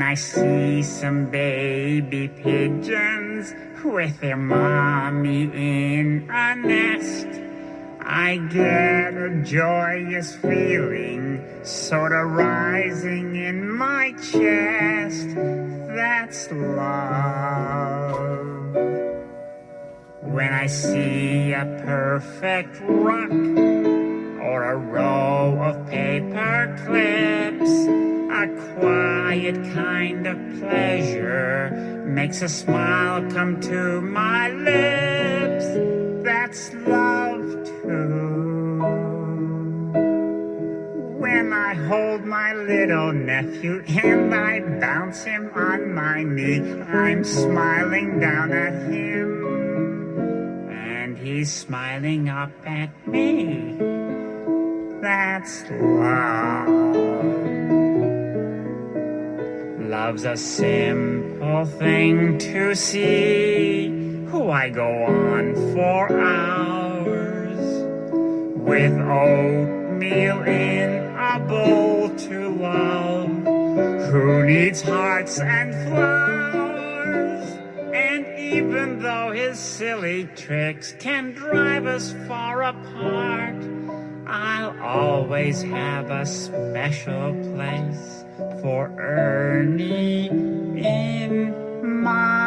When I see some baby pigeons with their mommy in a nest, I get a joyous feeling sort of rising in my chest. That's love. When I see a perfect rock or a row of paper clips, quiet kind of pleasure makes a smile come to my lips. That's love too. When I hold my little nephew and I bounce him on my knee, I'm smiling down at him and he's smiling up at me. That's love. Love's a simple thing to see. Why go on for hours with oatmeal in a bowl to love? Who needs hearts and flowers? And even though his silly tricks can drive us far apart, I'll always have a special place for Ernie in my